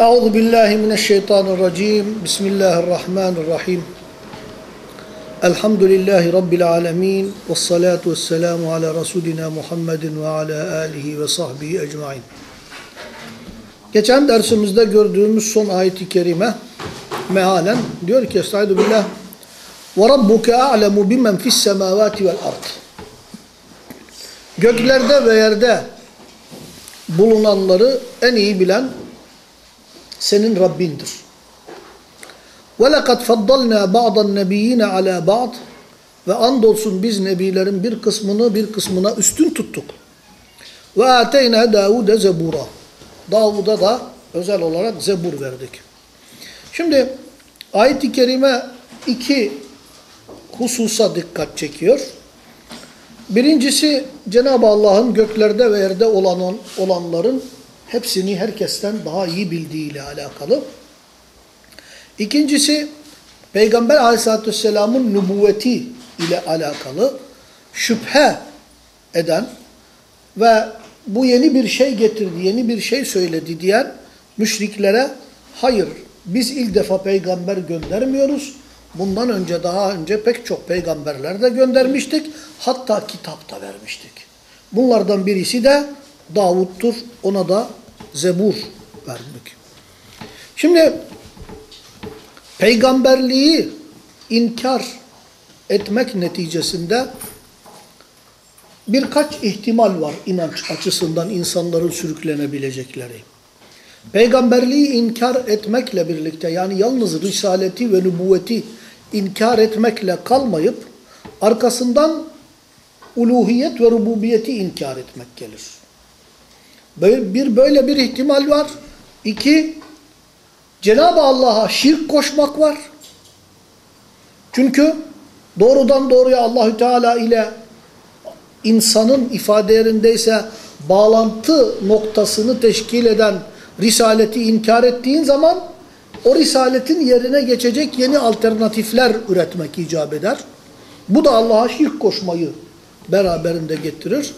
Euzu billahi mineşşeytanirracim. Bismillahirrahmanirrahim. Elhamdülillahi rabbil alamin ve salatu vesselamu ala rasulina Muhammedin ve ala alihi ve sahbihi ecmaîn. Geçen dersimizde gördüğümüz son ayet-i kerime mealen diyor ki Estaizu billah ve rabbuke a'lemu bimen fis semavati vel ard. Göklerde ve yerde bulunanları en iyi bilen senin Rabbindir. وَلَقَدْ فَضَّلْنَا بَعْضَ النَّبِيِّينَ عَلَى بَعْضٍ Ve andolsun biz nebilerin bir kısmını bir kısmına üstün tuttuk. وَاَتَيْنَا دَاوُدَ زَبُورًا Davud'a da özel olarak zebur verdik. Şimdi ayet-i kerime iki hususa dikkat çekiyor. Birincisi Cenab-ı Allah'ın göklerde ve yerde olan, olanların hepsini herkesten daha iyi bildiği ile alakalı. İkincisi Peygamber aleyhissalatü vesselamın nübüvveti ile alakalı şüphe eden ve bu yeni bir şey getirdi, yeni bir şey söyledi diyen müşriklere hayır biz ilk defa peygamber göndermiyoruz. Bundan önce daha önce pek çok peygamberler de göndermiştik. Hatta kitap da vermiştik. Bunlardan birisi de Davud'tur. Ona da Zebur verdik. Şimdi peygamberliği inkar etmek neticesinde birkaç ihtimal var inanç açısından insanların sürüklenebilecekleri. Peygamberliği inkar etmekle birlikte yani yalnız risaleti ve nübüvveti inkar etmekle kalmayıp arkasından uluhiyet ve rububiyeti inkar etmek gelir. Bir böyle bir ihtimal var. İki, Cenab-ı Allah'a şirk koşmak var. Çünkü doğrudan doğruya Allahü Teala ile insanın ifade yerindeyse bağlantı noktasını teşkil eden risaleti inkar ettiğin zaman o risaletin yerine geçecek yeni alternatifler üretmek icap eder. Bu da Allah'a şirk koşmayı beraberinde getirir.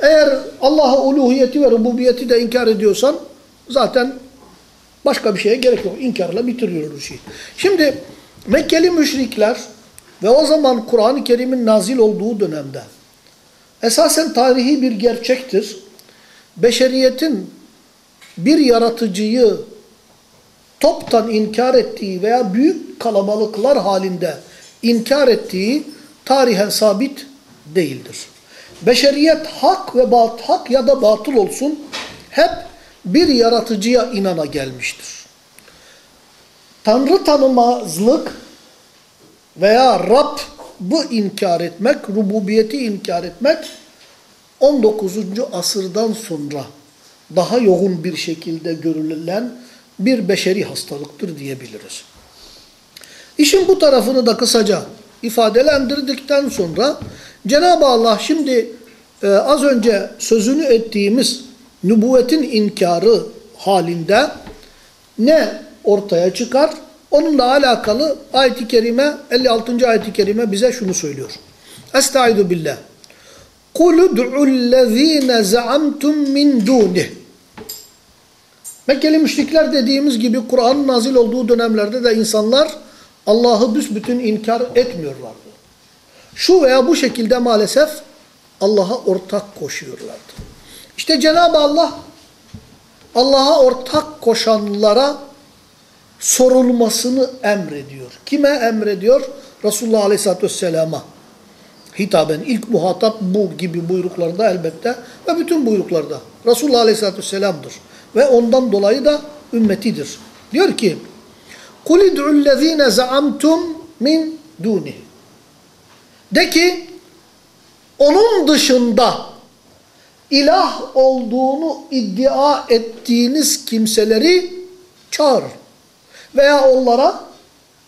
Eğer Allah'a uluhiyeti ve rububiyeti de inkar ediyorsan zaten başka bir şeye gerek yok. İnkarla bitiriyor işi. Şimdi Mekkeli müşrikler ve o zaman Kur'an-ı Kerim'in nazil olduğu dönemde esasen tarihi bir gerçektir. Beşeriyetin bir yaratıcıyı toptan inkar ettiği veya büyük kalabalıklar halinde inkar ettiği tarihen sabit değildir. Beşeriyet hak ve bat, hak ya da batıl olsun hep bir yaratıcıya inana gelmiştir. Tanrı tanımazlık veya Rab bu inkar etmek, rububiyeti inkar etmek 19. asırdan sonra daha yoğun bir şekilde görülen bir beşeri hastalıktır diyebiliriz. İşin bu tarafını da kısaca ifadelendirdikten sonra Cenab-ı Allah şimdi e, az önce sözünü ettiğimiz nübüvvetin inkarı halinde ne ortaya çıkar? Onunla alakalı ayet-i kerime 56. ayet-i kerime bize şunu söylüyor. Estaizu billah. قُلُ دُعُ الَّذ۪ينَ زَعَمْتُمْ مِنْ دُونِهِ Mekkeli müşrikler dediğimiz gibi Kur'an'ın nazil olduğu dönemlerde de insanlar Allah'ı büsbütün inkar etmiyorlardı. Şu veya bu şekilde maalesef Allah'a ortak koşuyorlardı. İşte Cenab-ı Allah Allah'a ortak koşanlara sorulmasını emrediyor. Kime emrediyor? Resulullah Aleyhisselatü Vesselam'a hitaben ilk muhatap bu gibi buyruklarda elbette ve bütün buyruklarda Resulullah Aleyhisselatü Vesselam'dır. Ve ondan dolayı da ümmetidir. Diyor ki قُلِ دُعُ الَّذ۪ينَ زَعَمْتُمْ مِنْ دُونِهِ De ki onun dışında ilah olduğunu iddia ettiğiniz kimseleri çağır veya onlara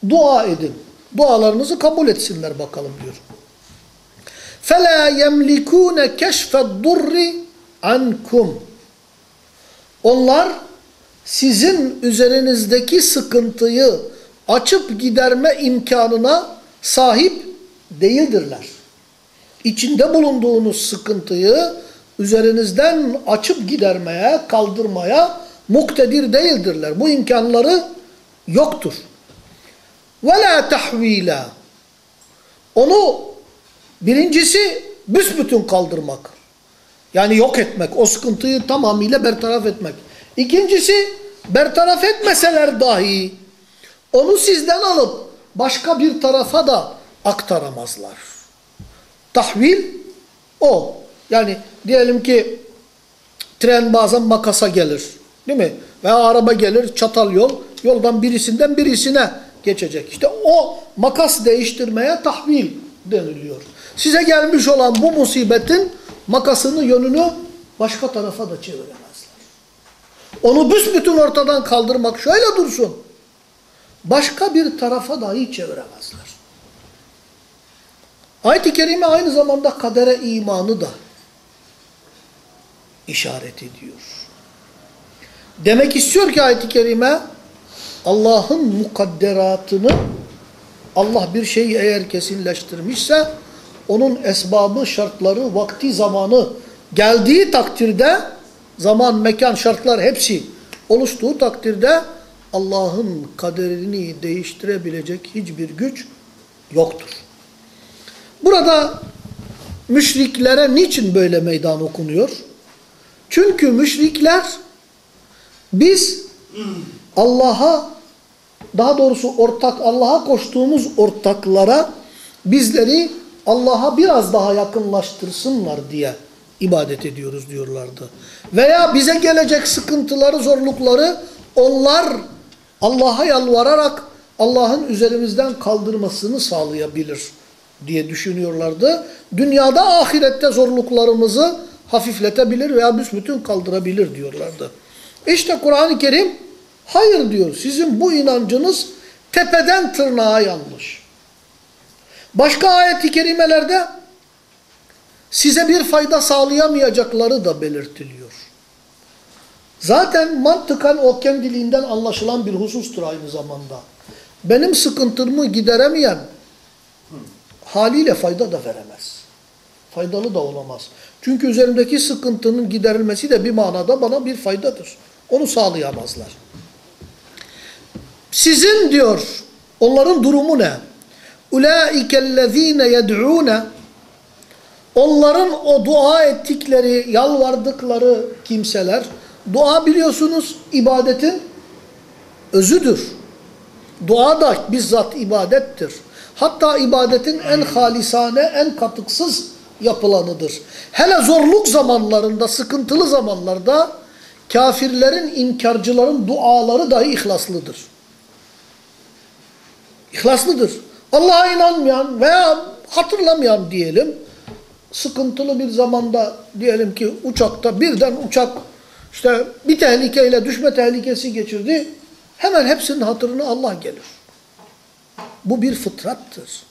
dua edin. Dualarınızı kabul etsinler bakalım diyor. فَلَا يَمْلِكُونَ كَشْفَ الضُّرِّ عَنْكُمْ Onlar sizin üzerinizdeki sıkıntıyı açıp giderme imkanına sahip değildirler. İçinde bulunduğunuz sıkıntıyı üzerinizden açıp gidermeye, kaldırmaya muktedir değildirler. Bu imkanları yoktur. وَلَا تَحْو۪يلًا Onu birincisi büsbütün kaldırmak. Yani yok etmek, o sıkıntıyı tamamıyla bertaraf etmek. İkincisi, bertaraf etmeseler dahi onu sizden alıp başka bir tarafa da aktaramazlar. Tahvil o. Yani diyelim ki tren bazen makasa gelir. Değil mi? Veya araba gelir çatal yol. Yoldan birisinden birisine geçecek. İşte o makas değiştirmeye tahvil deniliyor. Size gelmiş olan bu musibetin makasını yönünü başka tarafa da çeviremezler. Onu büsbütün ortadan kaldırmak şöyle dursun. Başka bir tarafa dahi çeviremezler. Ayet-i Kerime aynı zamanda kadere imanı da işaret ediyor. Demek istiyor ki ayet-i kerime Allah'ın mukadderatını Allah bir şeyi eğer kesinleştirmişse onun esbabı, şartları, vakti, zamanı geldiği takdirde zaman, mekan, şartlar hepsi oluştuğu takdirde Allah'ın kaderini değiştirebilecek hiçbir güç yoktur. Burada müşriklere niçin böyle meydan okunuyor? Çünkü müşrikler biz Allah'a daha doğrusu ortak Allah'a koştuğumuz ortaklara bizleri Allah'a biraz daha yakınlaştırsınlar diye ibadet ediyoruz diyorlardı. Veya bize gelecek sıkıntıları, zorlukları onlar Allah'a yalvararak Allah'ın üzerimizden kaldırmasını sağlayabilir diye düşünüyorlardı. Dünyada ahirette zorluklarımızı hafifletebilir veya büsbütün kaldırabilir diyorlardı. İşte Kur'an-ı Kerim hayır diyor sizin bu inancınız tepeden tırnağa yanlış. Başka ayet-i kerimelerde size bir fayda sağlayamayacakları da belirtiliyor. Zaten mantıkan o kendiliğinden anlaşılan bir husustur aynı zamanda. Benim sıkıntımı gideremeyen haliyle fayda da veremez. Faydalı da olamaz. Çünkü üzerimdeki sıkıntının giderilmesi de bir manada bana bir faydadır. Onu sağlayamazlar. Sizin diyor, onların durumu ne? اُولَٰئِكَ الَّذ۪ينَ يَدْعُونَ Onların o dua ettikleri, yalvardıkları kimseler, dua biliyorsunuz ibadetin özüdür. Dua da bizzat ibadettir. Hatta ibadetin en halisane, en katıksız yapılanıdır. Hele zorluk zamanlarında, sıkıntılı zamanlarda kafirlerin, inkarcıların duaları dahi ihlaslıdır. İhlaslıdır. Allah'a inanmayan veya hatırlamayan diyelim, sıkıntılı bir zamanda diyelim ki uçakta birden uçak işte bir tehlikeyle düşme tehlikesi geçirdi, hemen hepsinin hatırına Allah gelir. Bu bir fıtrattır.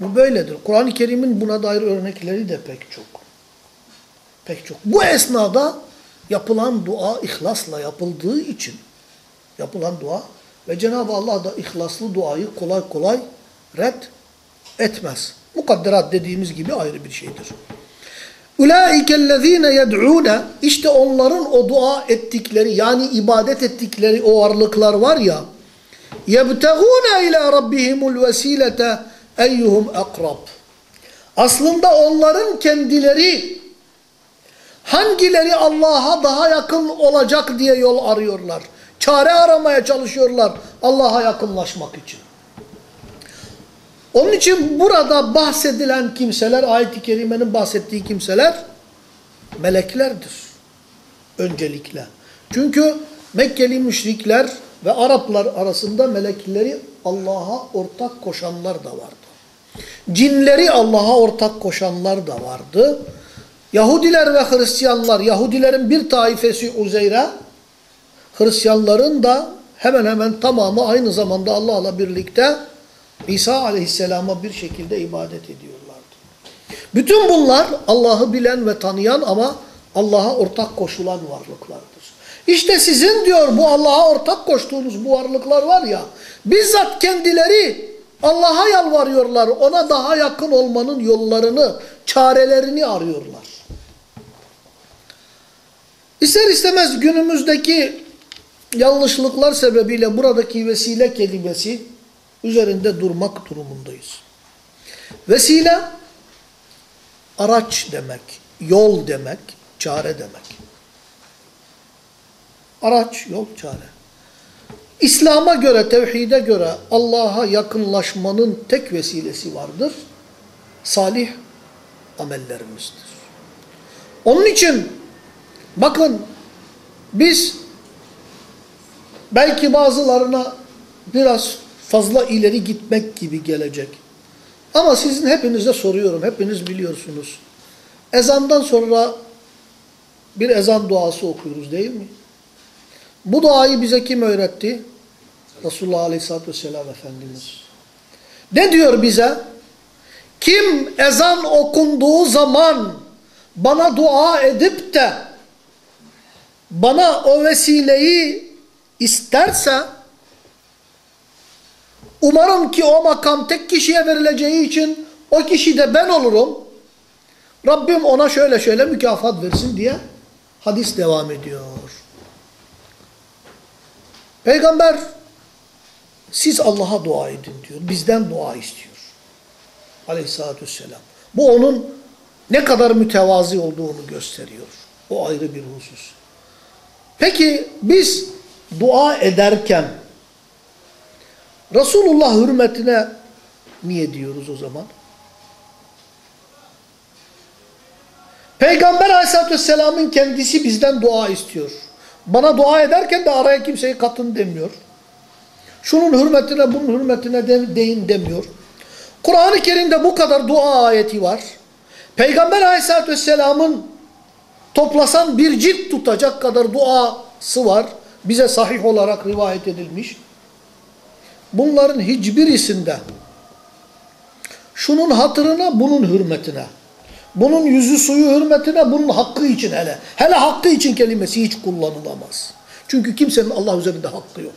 Bu böyledir. Kur'an-ı Kerim'in buna dair örnekleri de pek çok. Pek çok. Bu esnada yapılan dua ihlasla yapıldığı için yapılan dua ve Cenab-ı Allah da ihlaslı duayı kolay kolay red etmez. Mukadderat dediğimiz gibi ayrı bir şeydir. اُولَٰئِكَ الَّذ۪ينَ يَدْعُونَ İşte onların o dua ettikleri yani ibadet ettikleri o varlıklar var ya يَبْتَغُونَ اِلَى رَبِّهِمُ الْوَس۪يلَةَ eyyuhum akrab. Aslında onların kendileri hangileri Allah'a daha yakın olacak diye yol arıyorlar. Çare aramaya çalışıyorlar Allah'a yakınlaşmak için. Onun için burada bahsedilen kimseler, ayet-i kerimenin bahsettiği kimseler meleklerdir. Öncelikle. Çünkü Mekkeli müşrikler ve Araplar arasında melekleri Allah'a ortak koşanlar da vardı. Cinleri Allah'a ortak koşanlar da vardı. Yahudiler ve Hristiyanlar, Yahudilerin bir taifesi Uzeyr'e, Hristiyanların da hemen hemen tamamı aynı zamanda Allah'la birlikte İsa aleyhisselama bir şekilde ibadet ediyorlardı. Bütün bunlar Allah'ı bilen ve tanıyan ama Allah'a ortak koşulan varlıklardır. İşte sizin diyor bu Allah'a ortak koştuğunuz bu varlıklar var ya, bizzat kendileri Allah'a yalvarıyorlar. Ona daha yakın olmanın yollarını, çarelerini arıyorlar. İster istemez günümüzdeki yanlışlıklar sebebiyle buradaki vesile kelimesi üzerinde durmak durumundayız. Vesile araç demek, yol demek, çare demek. Araç, yol, çare. İslam'a göre, tevhide göre Allah'a yakınlaşmanın tek vesilesi vardır. Salih amellerimizdir. Onun için bakın biz belki bazılarına biraz fazla ileri gitmek gibi gelecek. Ama sizin hepinize soruyorum, hepiniz biliyorsunuz. Ezandan sonra bir ezan duası okuyoruz değil mi? Bu duayı bize kim öğretti? Resulullah Aleyhisselatü Vesselam Efendimiz. Ne diyor bize? Kim ezan okunduğu zaman bana dua edip de bana o vesileyi isterse umarım ki o makam tek kişiye verileceği için o kişi de ben olurum. Rabbim ona şöyle şöyle mükafat versin diye hadis devam ediyor. Peygamber siz Allah'a dua edin diyor. Bizden dua istiyor. Aleyhissalatü vesselam. Bu onun ne kadar mütevazi olduğunu gösteriyor. O ayrı bir husus. Peki biz dua ederken Resulullah hürmetine niye diyoruz o zaman? Peygamber aleyhissalatü vesselamın kendisi bizden dua istiyor. Bana dua ederken de araya kimseyi katın demiyor. Şunun hürmetine bunun hürmetine de, deyin demiyor. Kur'an-ı Kerim'de bu kadar dua ayeti var. Peygamber aleyhissalatü vesselamın toplasan bir cilt tutacak kadar duası var. Bize sahih olarak rivayet edilmiş. Bunların hiçbirisinde şunun hatırına bunun hürmetine, bunun yüzü suyu hürmetine bunun hakkı için hele. Hele hakkı için kelimesi hiç kullanılamaz. Çünkü kimsenin Allah üzerinde hakkı yok.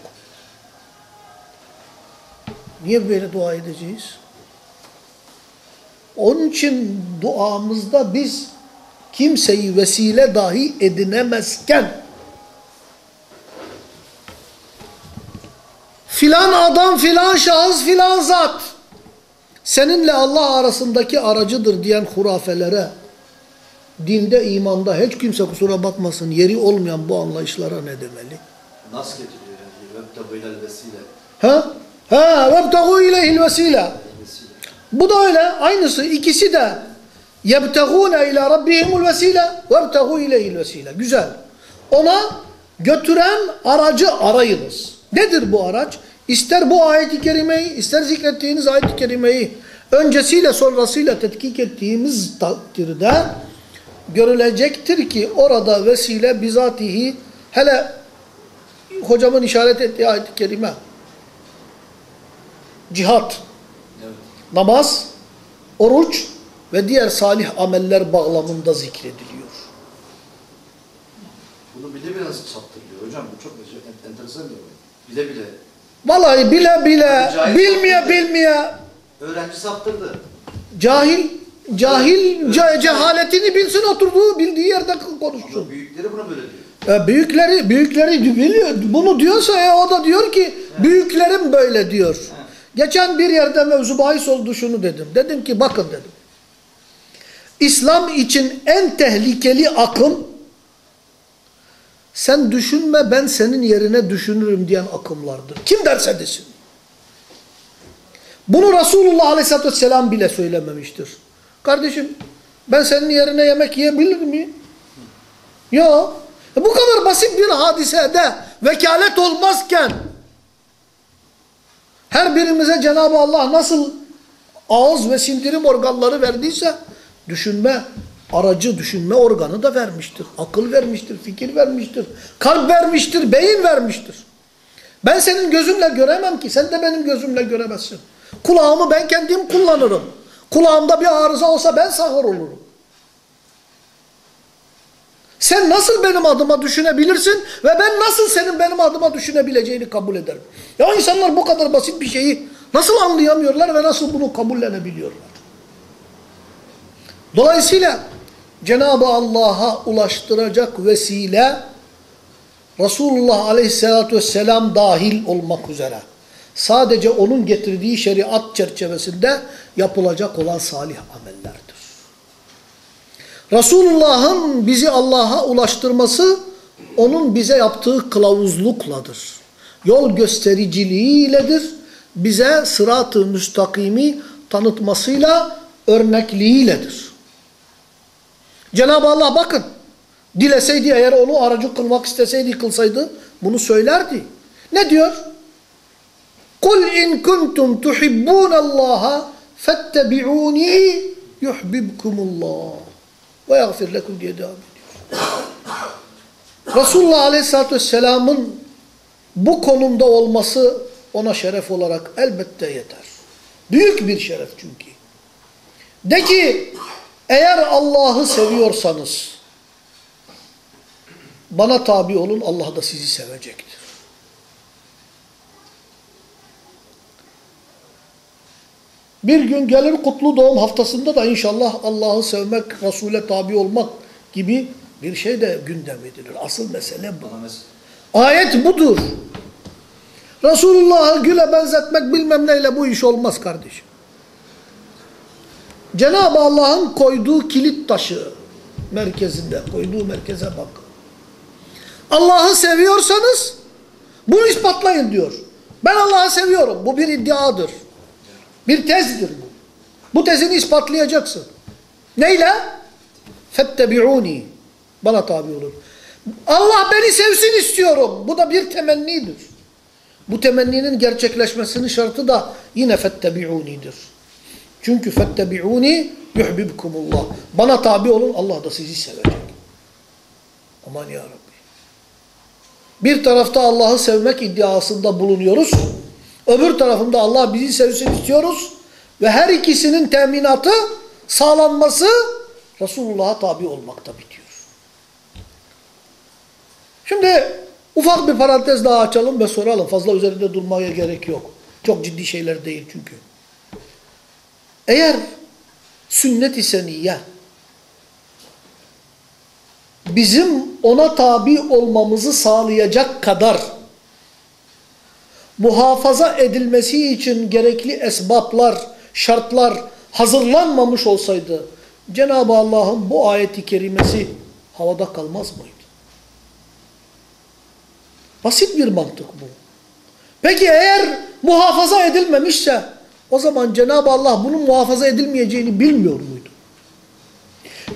Niye böyle dua edeceğiz? Onun için duamızda biz kimseyi vesile dahi edinemezken filan adam, filan şahıs, filan zat seninle Allah arasındaki aracıdır diyen hurafelere dinde, imanda hiç kimse kusura bakmasın yeri olmayan bu anlayışlara ne demeli? Nas getiriyor yani. Vebtebu ilel vesile. Ha? Ha, vebtegu ileyhil vesile. Vesile. Bu da öyle. Aynısı. ikisi de yebtegûne ila rabbihimul vesile vebtegû ileyhil vesile. Güzel. Ona götüren aracı arayınız. Nedir bu araç? İster bu ayet-i kerimeyi, ister zikrettiğiniz ayet-i kerimeyi öncesiyle sonrasıyla tetkik ettiğimiz takdirde görülecektir ki orada vesile bizatihi hele hocamın işaret ettiği ayet-i kerime cihat, Evet. namaz, oruç ve diğer salih ameller bağlamında zikrediliyor. Bunu bile nasıl saptırılıyor hocam? Bu çok en- enteresan bir olay. Bile bile. Vallahi bile bile, Cahil bilmeye saptırdı. bilmeye, Öğrenci saptırdı. cahil, cahil ce- cehaletini bilsin oturduğu bildiği yerde konuşsun. Ama büyükleri buna böyle diyor. E, büyükleri, büyükleri biliyor. Bunu diyorsa e, o da diyor ki büyüklerim böyle diyor. Geçen bir yerde mevzu bahis oldu şunu dedim. Dedim ki bakın dedim. İslam için en tehlikeli akım sen düşünme ben senin yerine düşünürüm diyen akımlardır. Kim derse desin. Bunu Resulullah Aleyhisselatü Vesselam bile söylememiştir. Kardeşim ben senin yerine yemek yiyebilir miyim? Yok. E bu kadar basit bir hadisede vekalet olmazken her birimize Cenab-ı Allah nasıl ağız ve sindirim organları verdiyse düşünme aracı düşünme organı da vermiştir. Akıl vermiştir, fikir vermiştir, kalp vermiştir, beyin vermiştir. Ben senin gözümle göremem ki, sen de benim gözümle göremezsin. Kulağımı ben kendim kullanırım. Kulağımda bir arıza olsa ben sağır olurum. Sen nasıl benim adıma düşünebilirsin ve ben nasıl senin benim adıma düşünebileceğini kabul ederim. Ya insanlar bu kadar basit bir şeyi nasıl anlayamıyorlar ve nasıl bunu kabullenebiliyorlar? Dolayısıyla Cenab-ı Allah'a ulaştıracak vesile Resulullah Aleyhisselatü Vesselam dahil olmak üzere sadece onun getirdiği şeriat çerçevesinde yapılacak olan salih amellerdir. Resulullah'ın bizi Allah'a ulaştırması onun bize yaptığı kılavuzlukladır. Yol göstericiliğiyledir. Bize sırat-ı müstakimi tanıtmasıyla, örnekliyiyledir. Cenab-ı Allah bakın. Dileseydi eğer onu aracı kılmak isteseydi kılsaydı bunu söylerdi. Ne diyor? Kul in kuntum tuhibbun Allah'a fettebi'uni yuhibbukumullah ve yaghfir lekum diye devam ediyor. Resulullah Aleyhisselatü Vesselam'ın bu konumda olması ona şeref olarak elbette yeter. Büyük bir şeref çünkü. De ki eğer Allah'ı seviyorsanız bana tabi olun Allah da sizi sevecektir. Bir gün gelir kutlu doğum haftasında da inşallah Allah'ı sevmek, Resul'e tabi olmak gibi bir şey de gündem edilir. Asıl mesele bu. Ayet budur. Resulullah'ı güle benzetmek bilmem neyle bu iş olmaz kardeşim. Cenab-ı Allah'ın koyduğu kilit taşı merkezinde, koyduğu merkeze bak. Allah'ı seviyorsanız bunu ispatlayın diyor. Ben Allah'ı seviyorum. Bu bir iddiadır. Bir tezdir bu. Bu tezini ispatlayacaksın. Neyle? Fettebi'uni. Bana tabi olun. Allah beni sevsin istiyorum. Bu da bir temennidir. Bu temenninin gerçekleşmesinin şartı da yine fettebi'unidir. Çünkü fettebi'uni yuhbibkumullah. Bana tabi olun Allah da sizi sevecek. Aman ya Rabbi. Bir tarafta Allah'ı sevmek iddiasında bulunuyoruz. Öbür tarafında Allah bizi sevsin istiyoruz. Ve her ikisinin teminatı, sağlanması Resulullah'a tabi olmakta bitiyor. Şimdi ufak bir parantez daha açalım ve soralım. Fazla üzerinde durmaya gerek yok. Çok ciddi şeyler değil çünkü. Eğer sünnet-i seniyye bizim ona tabi olmamızı sağlayacak kadar muhafaza edilmesi için gerekli esbaplar, şartlar hazırlanmamış olsaydı Cenab-ı Allah'ın bu ayeti kerimesi havada kalmaz mıydı? Basit bir mantık bu. Peki eğer muhafaza edilmemişse o zaman Cenab-ı Allah bunun muhafaza edilmeyeceğini bilmiyor muydu?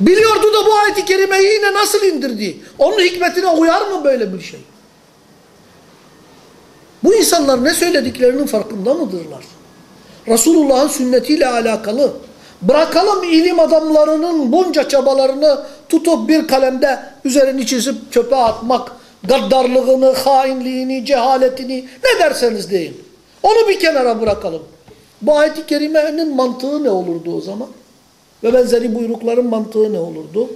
Biliyordu da bu ayeti kerimeyi yine nasıl indirdi? Onun hikmetine uyar mı böyle bir şey? Bu insanlar ne söylediklerinin farkında mıdırlar? Resulullah'ın sünnetiyle alakalı. Bırakalım ilim adamlarının bunca çabalarını tutup bir kalemde üzerini çizip çöpe atmak, gaddarlığını, hainliğini, cehaletini ne derseniz deyin. Onu bir kenara bırakalım. Bu ayet-i kerimenin mantığı ne olurdu o zaman? Ve benzeri buyrukların mantığı ne olurdu?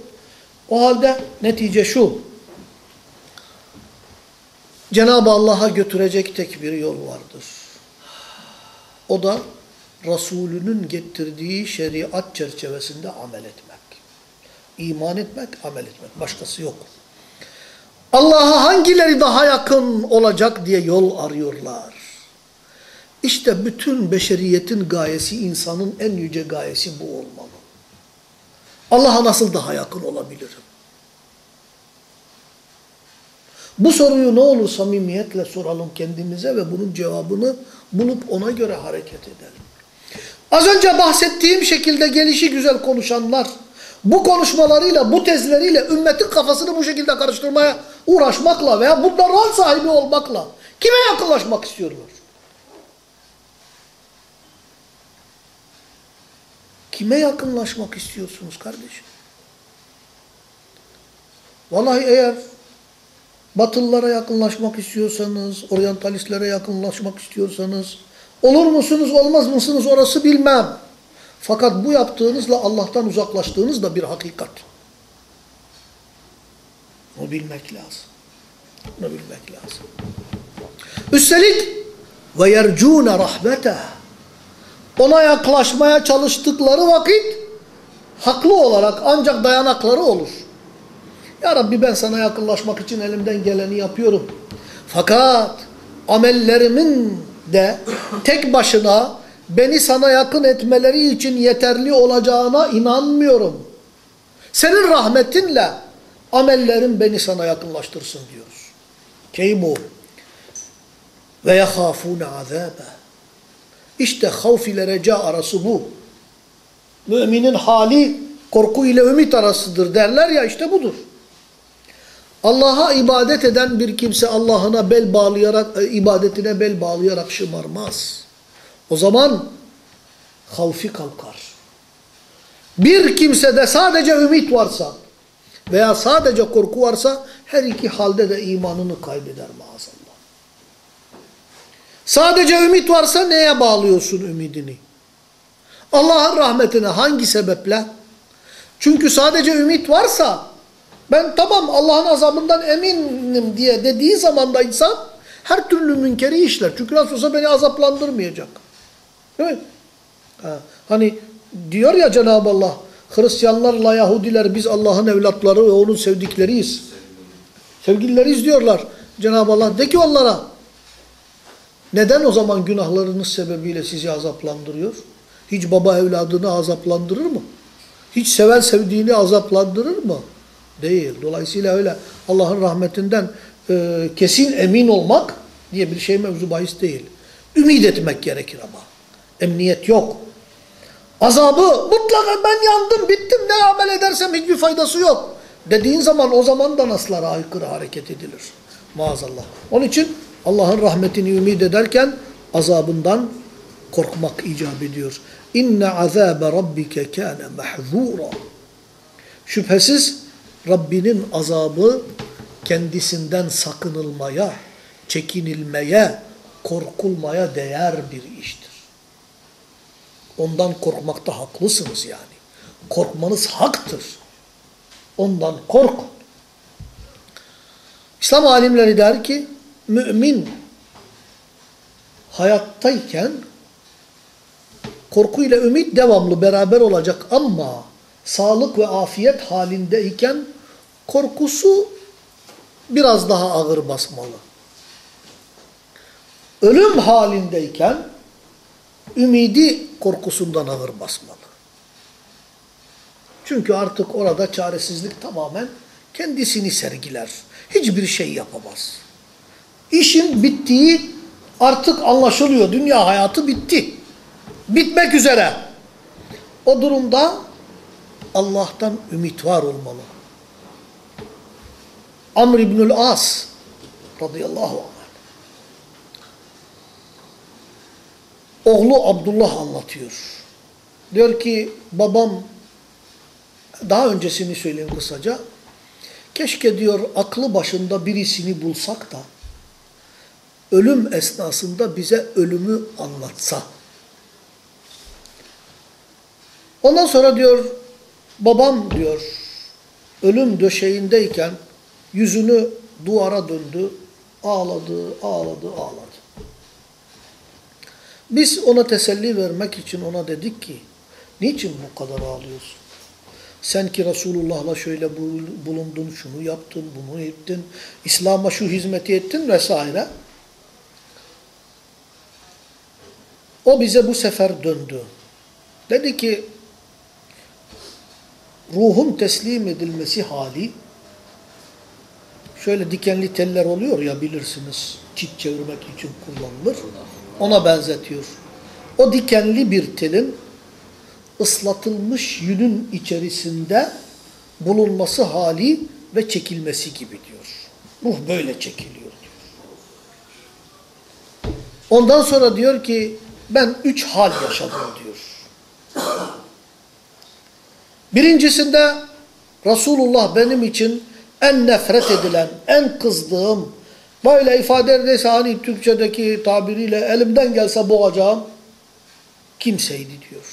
O halde netice şu. Cenab-ı Allah'a götürecek tek bir yol vardır. O da Resulünün getirdiği şeriat çerçevesinde amel etmek. İman etmek, amel etmek. Başkası yok. Allah'a hangileri daha yakın olacak diye yol arıyorlar. İşte bütün beşeriyetin gayesi, insanın en yüce gayesi bu olmalı. Allah'a nasıl daha yakın olabilirim? Bu soruyu ne olur samimiyetle soralım kendimize ve bunun cevabını bulup ona göre hareket edelim. Az önce bahsettiğim şekilde gelişi güzel konuşanlar, bu konuşmalarıyla, bu tezleriyle ümmetin kafasını bu şekilde karıştırmaya uğraşmakla veya rol sahibi olmakla kime yakınlaşmak istiyorlar? Kime yakınlaşmak istiyorsunuz kardeşim? Vallahi eğer Batılılara yakınlaşmak istiyorsanız, oryantalistlere yakınlaşmak istiyorsanız, olur musunuz, olmaz mısınız orası bilmem. Fakat bu yaptığınızla Allah'tan uzaklaştığınız da bir hakikat. Onu bilmek lazım. Onu bilmek lazım. Üstelik ve yercûne rahmete ona yaklaşmaya çalıştıkları vakit haklı olarak ancak dayanakları olur. Ya Rabbi ben sana yakınlaşmak için elimden geleni yapıyorum. Fakat amellerimin de tek başına beni sana yakın etmeleri için yeterli olacağına inanmıyorum. Senin rahmetinle amellerim beni sana yakınlaştırsın diyoruz. Keymu ve yehafune azabe. İşte havf ile reca arası bu. Müminin hali korku ile ümit arasıdır derler ya işte budur. Allah'a ibadet eden bir kimse Allah'ına bel bağlayarak, e, ibadetine bel bağlayarak şımarmaz. O zaman havfi kalkar. Bir kimsede sadece ümit varsa veya sadece korku varsa her iki halde de imanını kaybeder maazallah. Sadece ümit varsa neye bağlıyorsun ümidini? Allah'ın rahmetine hangi sebeple? Çünkü sadece ümit varsa ben tamam Allah'ın azabından eminim diye dediği zaman da insan her türlü münkeri işler. Çünkü nasıl olsa beni azaplandırmayacak. Değil mi? Ha, hani diyor ya Cenab-ı Allah Hristiyanlarla Yahudiler biz Allah'ın evlatları ve onun sevdikleriyiz. Sevgilileriyiz diyorlar. Cenab-ı Allah de ki onlara neden o zaman günahlarınız sebebiyle sizi azaplandırıyor? Hiç baba evladını azaplandırır mı? Hiç seven sevdiğini azaplandırır mı? Değil. Dolayısıyla öyle Allah'ın rahmetinden e, kesin emin olmak diye bir şey mevzu bahis değil. Ümit etmek gerekir ama. Emniyet yok. Azabı mutlaka ben yandım, bittim, ne amel edersem hiçbir faydası yok. Dediğin zaman o zaman da naslara aykırı hareket edilir. Maazallah. Onun için Allah'ın rahmetini ümit ederken azabından korkmak icap ediyor. İnne azabe rabbike kâne mahzûra. Şüphesiz Rabbinin azabı kendisinden sakınılmaya, çekinilmeye, korkulmaya değer bir iştir. Ondan korkmakta haklısınız yani. Korkmanız haktır. Ondan korkun. İslam alimleri der ki, mümin hayattayken korku ile ümit devamlı beraber olacak ama sağlık ve afiyet halindeyken korkusu biraz daha ağır basmalı. Ölüm halindeyken ümidi korkusundan ağır basmalı. Çünkü artık orada çaresizlik tamamen kendisini sergiler. Hiçbir şey yapamaz. İşin bittiği artık anlaşılıyor. Dünya hayatı bitti. Bitmek üzere. O durumda Allah'tan ümit var olmalı. Amr İbnül As radıyallahu anh oğlu Abdullah anlatıyor. Diyor ki babam daha öncesini söyleyeyim kısaca. Keşke diyor aklı başında birisini bulsak da ölüm esnasında bize ölümü anlatsa. Ondan sonra diyor babam diyor ölüm döşeğindeyken yüzünü duvara döndü, ağladı, ağladı, ağladı. Biz ona teselli vermek için ona dedik ki, niçin bu kadar ağlıyorsun? Sen ki Resulullah'la şöyle bulundun, şunu yaptın, bunu ettin, İslam'a şu hizmeti ettin vesaire. O bize bu sefer döndü. Dedi ki, ruhun teslim edilmesi hali, şöyle dikenli teller oluyor ya bilirsiniz, çit çevirmek için kullanılır. Ona benzetiyor. O dikenli bir telin ıslatılmış yünün içerisinde bulunması hali ve çekilmesi gibi diyor. Ruh böyle çekiliyor diyor. Ondan sonra diyor ki ben üç hal yaşadım diyor. Birincisinde Resulullah benim için en nefret edilen, en kızdığım, böyle ifade ederse hani Türkçedeki tabiriyle elimden gelse boğacağım kimseydi diyor.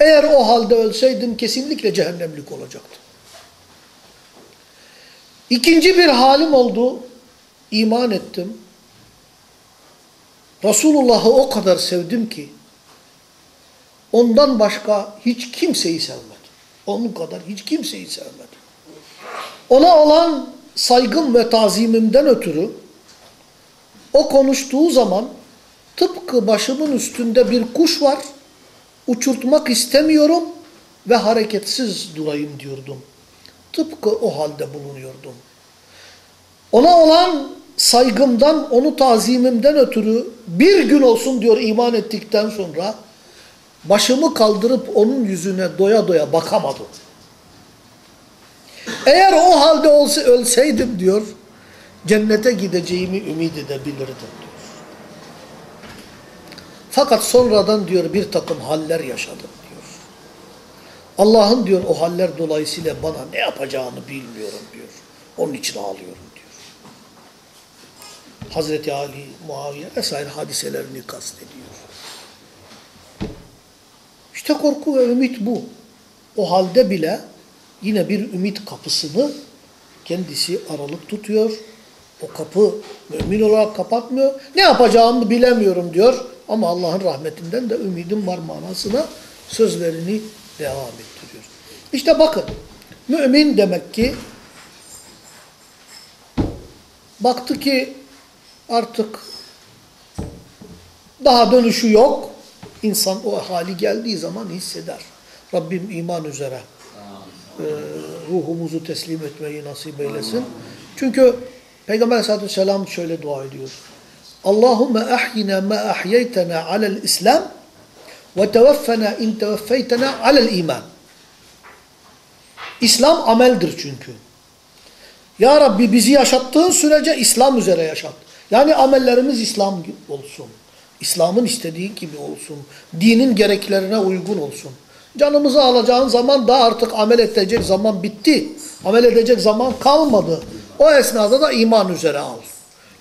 Eğer o halde ölseydim kesinlikle cehennemlik olacaktım. İkinci bir halim oldu. iman ettim. Resulullah'ı o kadar sevdim ki ondan başka hiç kimseyi sevmedim. Onun kadar hiç kimseyi sevmedim. Ona olan saygım ve tazimimden ötürü o konuştuğu zaman tıpkı başımın üstünde bir kuş var, uçurtmak istemiyorum ve hareketsiz durayım diyordum. Tıpkı o halde bulunuyordum. Ona olan saygımdan, onu tazimimden ötürü bir gün olsun diyor iman ettikten sonra başımı kaldırıp onun yüzüne doya doya bakamadım. Eğer o halde olsa ölseydim diyor, cennete gideceğimi ümit edebilirdim diyor. Fakat sonradan diyor bir takım haller yaşadım diyor. Allah'ın diyor o haller dolayısıyla bana ne yapacağını bilmiyorum diyor. Onun için ağlıyorum. Hazreti Ali, Muaviye vesaire hadiselerini kastediyor. İşte korku ve ümit bu. O halde bile yine bir ümit kapısını kendisi aralık tutuyor. O kapı mümin olarak kapatmıyor. Ne yapacağımı bilemiyorum diyor. Ama Allah'ın rahmetinden de ümidim var manasına sözlerini devam ettiriyor. İşte bakın mümin demek ki baktı ki artık daha dönüşü yok. İnsan o hali geldiği zaman hisseder. Rabbim iman üzere e, ruhumuzu teslim etmeyi nasip eylesin. Çünkü Peygamber aleyhissalatü vesselam şöyle dua ediyor. Allahümme ahyina ma ahyeytena alel İslam ve teveffena in teveffeytena alel iman. İslam ameldir çünkü. Ya Rabbi bizi yaşattığın sürece İslam üzere yaşat. Yani amellerimiz İslam olsun. İslam'ın istediği gibi olsun. Dinin gereklerine uygun olsun. Canımızı alacağın zaman da artık amel edecek zaman bitti. Amel edecek zaman kalmadı. O esnada da iman üzere al.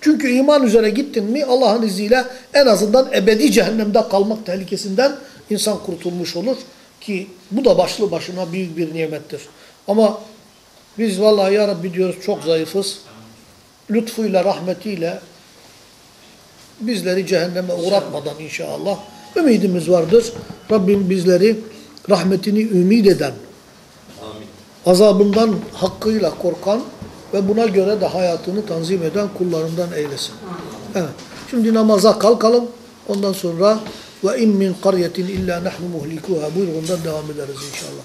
Çünkü iman üzere gittin mi Allah'ın izniyle en azından ebedi cehennemde kalmak tehlikesinden insan kurtulmuş olur. Ki bu da başlı başına büyük bir nimettir. Ama biz vallahi ya Rabbi diyoruz çok zayıfız. Lütfuyla, rahmetiyle bizleri cehenneme uğratmadan inşallah ümidimiz vardır. Rabbim bizleri rahmetini ümit eden, azabından hakkıyla korkan ve buna göre de hayatını tanzim eden kullarından eylesin. Evet. Şimdi namaza kalkalım. Ondan sonra ve in min qaryetin illa nahnu muhlikuha buyruğundan devam ederiz inşallah.